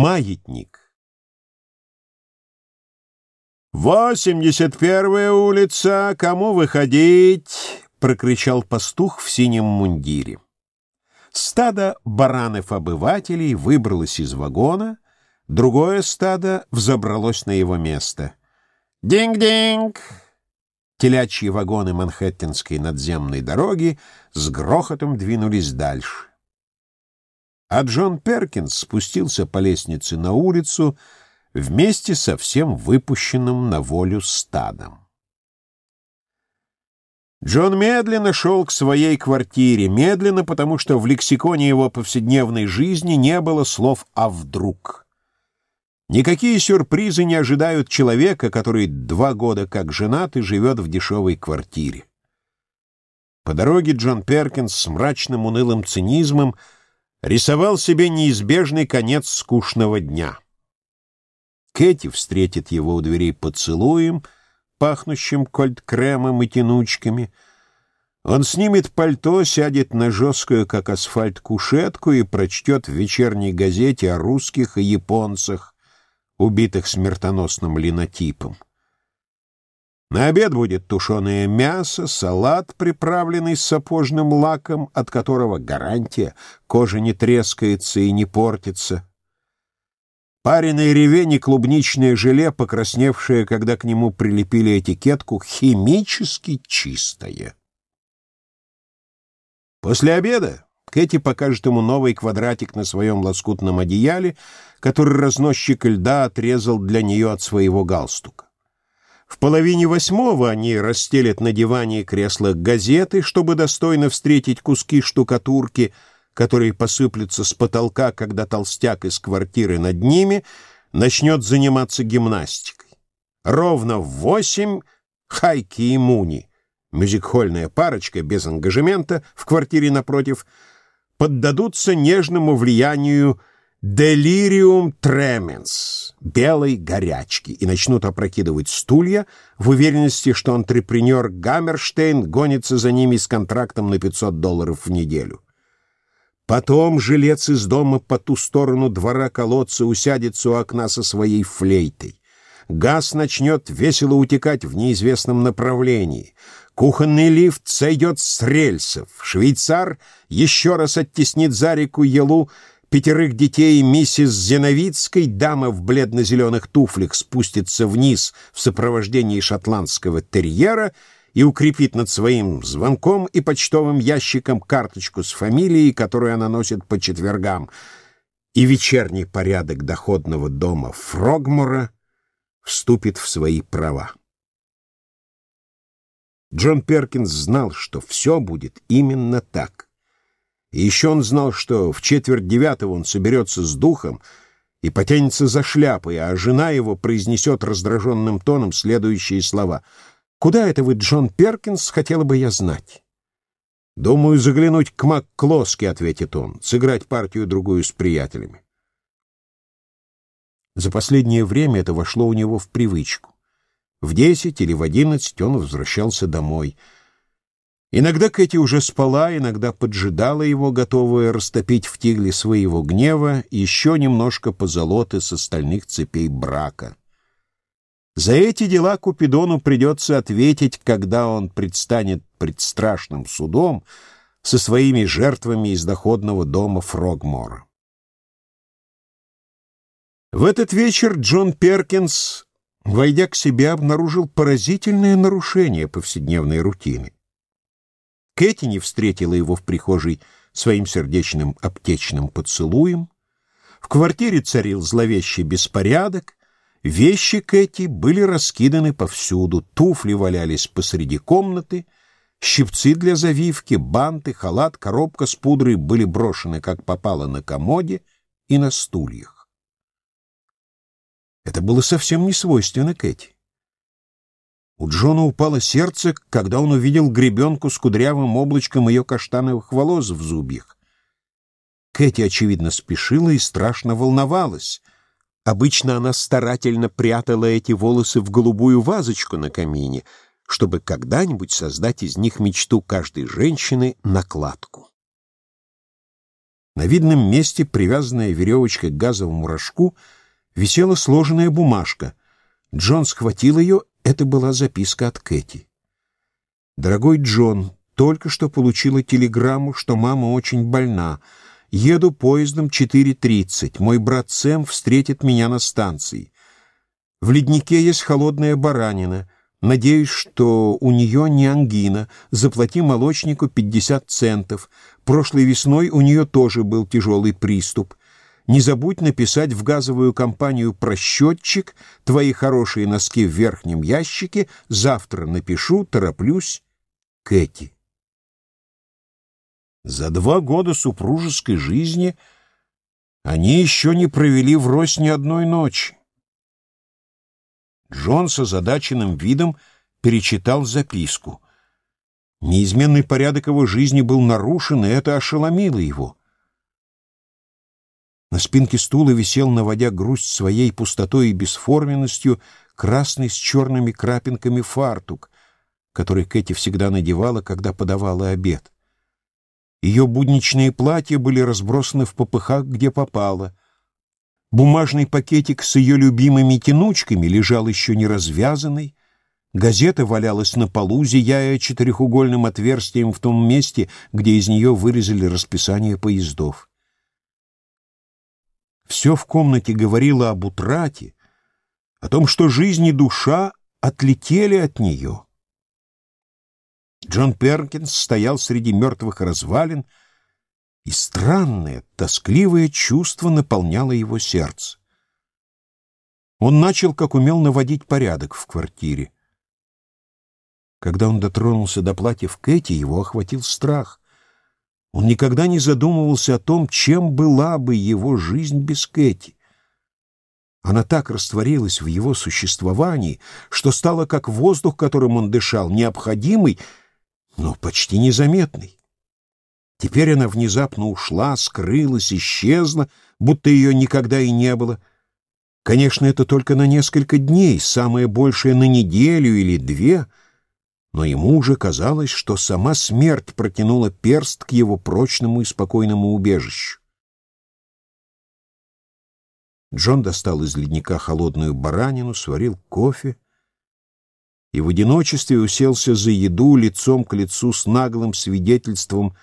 Маятник. «Восемьдесят первая улица! Кому выходить?» — прокричал пастух в синем мундире. Стадо баранов-обывателей выбралось из вагона, другое стадо взобралось на его место. «Динг-динг!» Телячьи вагоны Манхэттенской надземной дороги с грохотом двинулись дальше. А Джон Перкинс спустился по лестнице на улицу вместе со всем выпущенным на волю стадом. Джон медленно шел к своей квартире, медленно, потому что в лексиконе его повседневной жизни не было слов «а вдруг». Никакие сюрпризы не ожидают человека, который два года как женат и живет в дешевой квартире. По дороге Джон Перкинс с мрачным унылым цинизмом рисовал себе неизбежный конец скучного дня. Кэти встретит его у дверей поцелуем, пахнущим кольт-кремом и тянучками. Он снимет пальто, сядет на жесткую, как асфальт, кушетку и прочтет в вечерней газете о русских и японцах, убитых смертоносным линотипом. На обед будет тушеное мясо, салат, приправленный сапожным лаком, от которого гарантия, кожа не трескается и не портится. Пареный ревень и клубничное желе, покрасневшее, когда к нему прилепили этикетку, химически чистое. После обеда Кэти покажет ему новый квадратик на своем лоскутном одеяле, который разносчик льда отрезал для нее от своего галстука. В половине восьмого они расстелят на диване и креслах газеты, чтобы достойно встретить куски штукатурки, которые посыплются с потолка, когда толстяк из квартиры над ними начнет заниматься гимнастикой. Ровно в восемь Хайки и Муни, мюзикхольная парочка без ангажемента в квартире напротив — поддадутся нежному влиянию делириум тременс, белой горячки, и начнут опрокидывать стулья в уверенности, что антрепренер Гаммерштейн гонится за ними с контрактом на 500 долларов в неделю. Потом жилец из дома по ту сторону двора колодца усядется у окна со своей флейтой. Газ начнет весело утекать в неизвестном направлении. Кухонный лифт сойдет с рельсов. Швейцар еще раз оттеснит за реку Елу пятерых детей миссис Зиновицкой. Дама в бледно-зеленых туфлях спустится вниз в сопровождении шотландского терьера и укрепит над своим звонком и почтовым ящиком карточку с фамилией, которую она носит по четвергам. И вечерний порядок доходного дома Фрогмора вступит в свои права. Джон Перкинс знал, что все будет именно так. И еще он знал, что в четверть девятого он соберется с духом и потянется за шляпой, а жена его произнесет раздраженным тоном следующие слова. «Куда это вы, Джон Перкинс, хотела бы я знать?» «Думаю, заглянуть к МакКлоске», — ответит он, — «сыграть партию-другую с приятелями». За последнее время это вошло у него в привычку. В десять или в одиннадцать он возвращался домой. Иногда Кэти уже спала, иногда поджидала его, готовая растопить в тигле своего гнева еще немножко позолоты с остальных цепей брака. За эти дела Купидону придется ответить, когда он предстанет пред страшным судом со своими жертвами из доходного дома Фрогмора. В этот вечер Джон Перкинс войдя к себе, обнаружил поразительное нарушение повседневной рутины. Кэти не встретила его в прихожей своим сердечным аптечным поцелуем. В квартире царил зловещий беспорядок. Вещи Кэти были раскиданы повсюду, туфли валялись посреди комнаты, щипцы для завивки, банты, халат, коробка с пудрой были брошены, как попало, на комоде и на стульях. Это было совсем не свойственно Кэти. У Джона упало сердце, когда он увидел гребенку с кудрявым облачком ее каштановых волос в зубьях. Кэти, очевидно, спешила и страшно волновалась. Обычно она старательно прятала эти волосы в голубую вазочку на камине, чтобы когда-нибудь создать из них мечту каждой женщины — накладку. На видном месте, привязанная веревочкой к газовому рожку, висела сложенная бумажка. Джон схватил ее, это была записка от Кэти. «Дорогой Джон, только что получила телеграмму, что мама очень больна. Еду поездом 4.30. Мой брат Сэм встретит меня на станции. В леднике есть холодная баранина. Надеюсь, что у нее не ангина. Заплати молочнику 50 центов. Прошлой весной у нее тоже был тяжелый приступ. Не забудь написать в газовую компанию просчетчик, твои хорошие носки в верхнем ящике. Завтра напишу, тороплюсь. Кэти. За два года супружеской жизни они еще не провели врозь ни одной ночи. Джон с озадаченным видом перечитал записку. Неизменный порядок его жизни был нарушен, и это ошеломило его. На спинке стула висел, наводя грусть своей пустотой и бесформенностью, красный с черными крапинками фартук, который Кэти всегда надевала, когда подавала обед. Ее будничные платья были разбросаны в попыхах, где попало. Бумажный пакетик с ее любимыми тянучками лежал еще не развязанный. Газета валялась на полу, зияя четырехугольным отверстием в том месте, где из нее вырезали расписание поездов. Все в комнате говорило об утрате, о том, что жизнь и душа отлетели от нее. Джон Перкинс стоял среди мертвых развалин, и странное, тоскливое чувство наполняло его сердце. Он начал, как умел, наводить порядок в квартире. Когда он дотронулся до платьев Кэти, его охватил страх. Он никогда не задумывался о том, чем была бы его жизнь без Кэти. Она так растворилась в его существовании, что стала как воздух, которым он дышал, необходимый — но почти незаметный. Теперь она внезапно ушла, скрылась, исчезла, будто ее никогда и не было. Конечно, это только на несколько дней, самое большее на неделю или две, но ему уже казалось, что сама смерть протянула перст к его прочному и спокойному убежищу. Джон достал из ледника холодную баранину, сварил кофе, и в одиночестве уселся за еду лицом к лицу с наглым свидетельством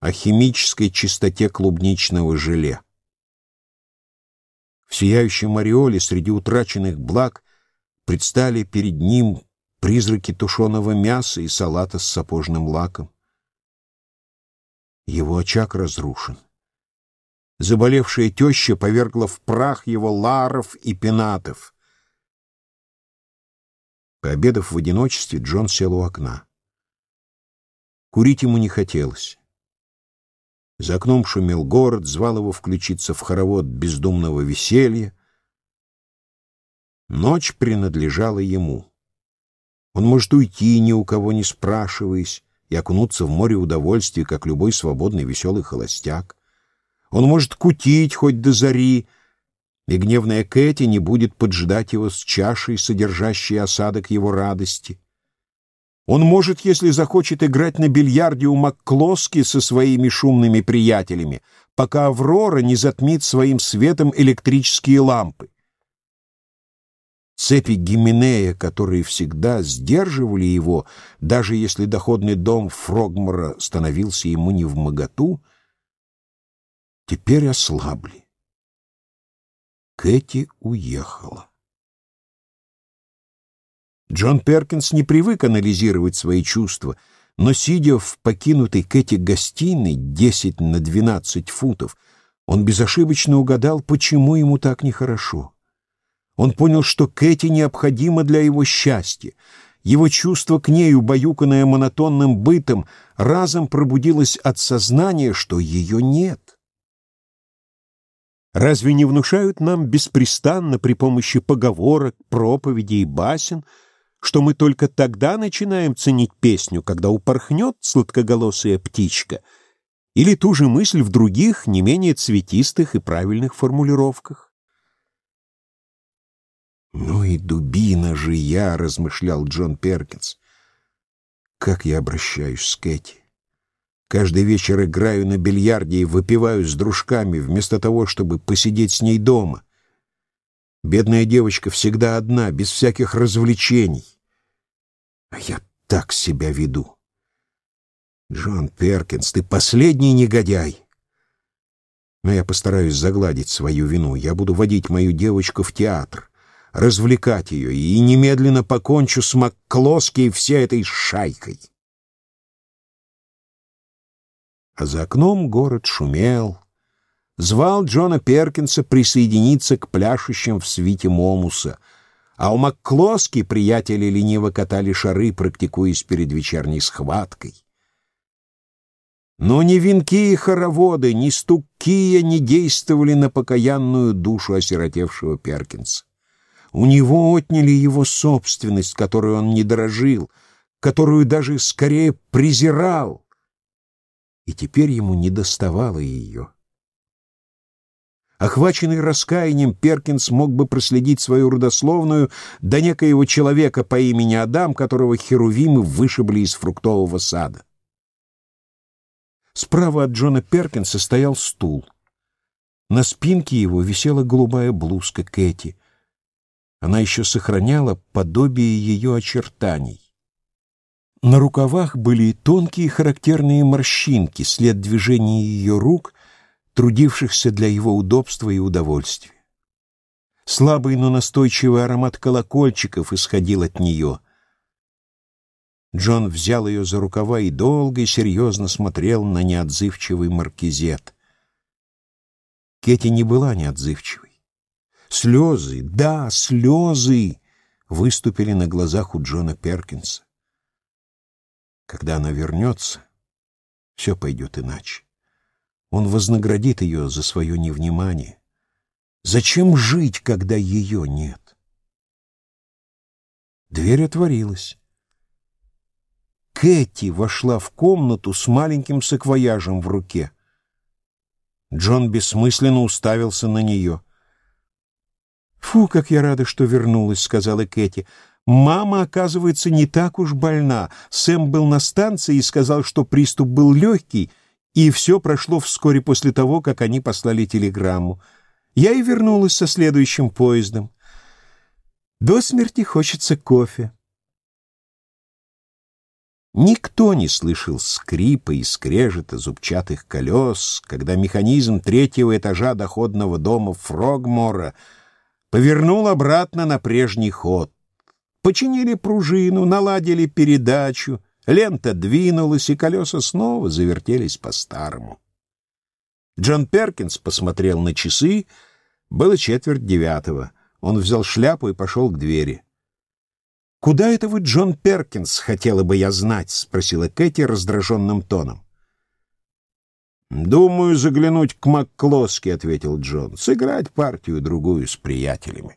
о химической чистоте клубничного желе. В сияющем ореоле среди утраченных благ предстали перед ним призраки тушеного мяса и салата с сапожным лаком. Его очаг разрушен. Заболевшая теща повергла в прах его ларов и пенатов — Пообедав в одиночестве, Джон сел у окна. Курить ему не хотелось. За окном шумел город, звал его включиться в хоровод бездумного веселья. Ночь принадлежала ему. Он может уйти, ни у кого не спрашиваясь, и окунуться в море удовольствия, как любой свободный веселый холостяк. Он может кутить хоть до зари, и гневная Кэти не будет поджидать его с чашей, содержащей осадок его радости. Он может, если захочет, играть на бильярде у Макклоски со своими шумными приятелями, пока Аврора не затмит своим светом электрические лампы. Цепи Гименея, которые всегда сдерживали его, даже если доходный дом Фрогмора становился ему невмоготу, теперь ослабли. Кэти уехала. Джон Перкинс не привык анализировать свои чувства, но, сидя в покинутой Кэти гостиной 10 на 12 футов, он безошибочно угадал, почему ему так нехорошо. Он понял, что Кэти необходима для его счастья. Его чувство к ней, убаюканное монотонным бытом, разом пробудилось от сознания, что ее нет. Разве не внушают нам беспрестанно при помощи поговорок, проповедей и басен, что мы только тогда начинаем ценить песню, когда упорхнет сладкоголосая птичка, или ту же мысль в других, не менее цветистых и правильных формулировках? «Ну и дубина же я», — размышлял Джон Перкинс. «Как я обращаюсь с Кэти? Каждый вечер играю на бильярде и выпиваю с дружками, вместо того, чтобы посидеть с ней дома. Бедная девочка всегда одна, без всяких развлечений. А я так себя веду. Джон Перкинс, ты последний негодяй. Но я постараюсь загладить свою вину. Я буду водить мою девочку в театр, развлекать ее и немедленно покончу с Макклоски и всей этой шайкой. А за окном город шумел, звал Джона Перкинса присоединиться к пляшущим в свите Момуса, а у Макклоски приятели лениво катали шары, практикуясь перед вечерней схваткой. Но ни венки и хороводы, ни стук кия не действовали на покаянную душу осиротевшего Перкинса. У него отняли его собственность, которую он не дорожил, которую даже скорее презирал, и теперь ему не доставало ее. Охваченный раскаянием, Перкинс мог бы проследить свою родословную до некоего человека по имени Адам, которого херувимы вышибли из фруктового сада. Справа от Джона Перкинса стоял стул. На спинке его висела голубая блузка Кэти. Она еще сохраняла подобие ее очертаний. На рукавах были тонкие характерные морщинки, след движения ее рук, трудившихся для его удобства и удовольствия. Слабый, но настойчивый аромат колокольчиков исходил от нее — Джон взял ее за рукава и долго и серьезно смотрел на неотзывчивый маркизет. Кетти не была неотзывчивой. Слезы, да, слезы выступили на глазах у Джона Перкинса. Когда она вернется, все пойдет иначе. Он вознаградит ее за свое невнимание. Зачем жить, когда ее нет? Дверь отворилась. Кэти вошла в комнату с маленьким саквояжем в руке. Джон бессмысленно уставился на нее. «Фу, как я рада, что вернулась», — сказала Кэти. «Мама, оказывается, не так уж больна. Сэм был на станции и сказал, что приступ был легкий, и все прошло вскоре после того, как они послали телеграмму. Я и вернулась со следующим поездом. До смерти хочется кофе». Никто не слышал скрипа и скрежета зубчатых колес, когда механизм третьего этажа доходного дома Фрогмора повернул обратно на прежний ход. Починили пружину, наладили передачу, лента двинулась, и колеса снова завертелись по-старому. Джон Перкинс посмотрел на часы, было четверть девятого. Он взял шляпу и пошел к двери. «Куда это вы, Джон Перкинс, хотела бы я знать?» — спросила Кэти раздраженным тоном. «Думаю заглянуть к Макклоски», — ответил Джон, — «сыграть партию-другую с приятелями».